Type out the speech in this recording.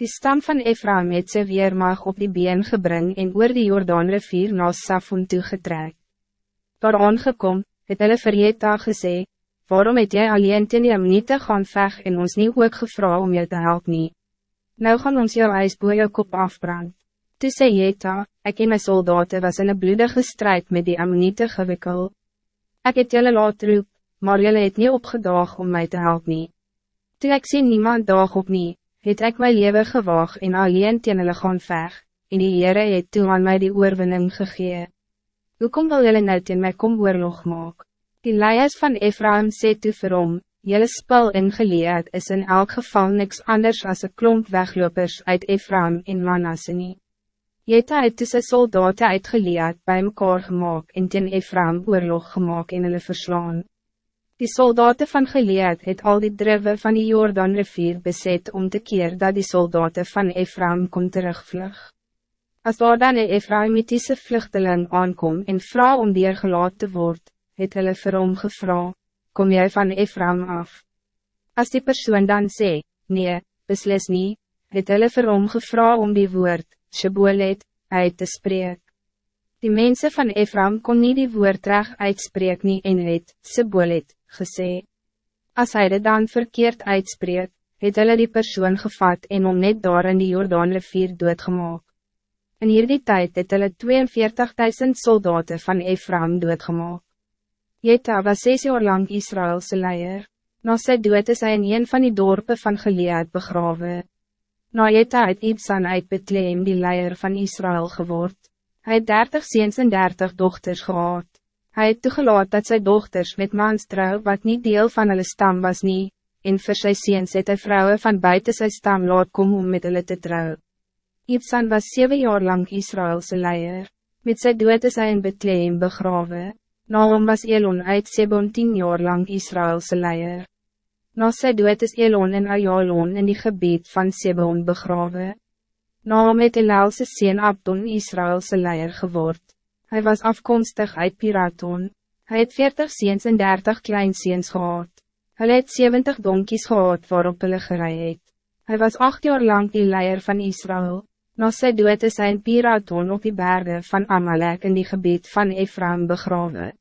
Die stam van Ephraim het sy weermag op die been gebring en oor die Jordaanrivier na Safon toegetrek. Daar aangekom, het hulle vir Jeta gesê, waarom het jy alleen ten die Amnite gaan veg en ons niet ook gevra om jou te helpen? nie? Nou gaan ons jou ijs boe jou kop afbrand. Toe sê Jeta, ek en my soldaten was in een bloedige strijd met die Amnite gewikkel. Ik het jullie laat roep, maar jullie het niet opgedaag om mij te helpen. nie. Toe ek sien niemand daag op nie, het ek my leven gewaag en alleen teen hulle gaan veg, en die Heere het toe aan my die oorwinning gegee. Hoekom wil jullie nou teen my kom oorlog maak? Die leiers van Ephraim sê toe vir hom, jylle spul ingeleerd is in elk geval niks anders als een klomp weglopers uit Ephraim en Manasse nie. Jeta het toe sy soldaten uitgeleerd bij mekaar gemaakt en teen Ephraim oorlog gemaakt en hulle verslaan. Die soldaten van Gilead het al die driven van die Jordanrivier bezet om te keer dat die soldaten van Ephraim kon terugvlug. Als daar dan een Ephraimitische vluchteling aankom en vrouw om die gelaat te word, het hulle vir hom gevra, kom jy van Ephraim af? Als die persoon dan sê, nee, beslis nie, het hulle vir hom gevra om die woord, Shebolet, uit te spreken. Die mensen van Ephraim kon niet die woord reg uitspreek nie en het, Sebolet, gesê. As hy dit dan verkeerd uitspreek, het hulle die persoon gevat en om net daar in die Jordaanrivier doodgemaak. In hierdie tijd het hulle 42.000 soldaten van Ephraim doodgemaak. Jeta was 6 jaar lang Israëlse leier. Na sy dood is hy in een van die dorpen van Gilead begrawe. Na Jeta het Ibsan uit Bethlehem die leier van Israël geword. Hij het dertig ziens en dertig dochters gehad. Hij het toegelaat dat zijn dochters met mans trouw wat niet deel van hulle stam was nie, en vir sy ziens het hy vrouwen van buiten zijn stam laat kom om met hulle te trouw. Ibsan was zeven jaar lang Israëlse leier. Met sy dood is hy in Bethlehem begrawe. Na hom was Elon uit Sebon tien jaar lang Israëlse leier. Na sy dood is Elon en Ayalon in die gebied van Sebon begrawe. Naam het Elelse sien Abdon Israëlse leier geword. Hij was afkomstig uit Piraton. Hij het 40 ziens en 30 kleinziens gehad. Hij het 70 donkies gehad waarop hulle gerei het. Hij was acht jaar lang die leier van Israël. Na sy dood is hy in Piraton op die bergen van Amalek in die gebied van Ephraim begraven.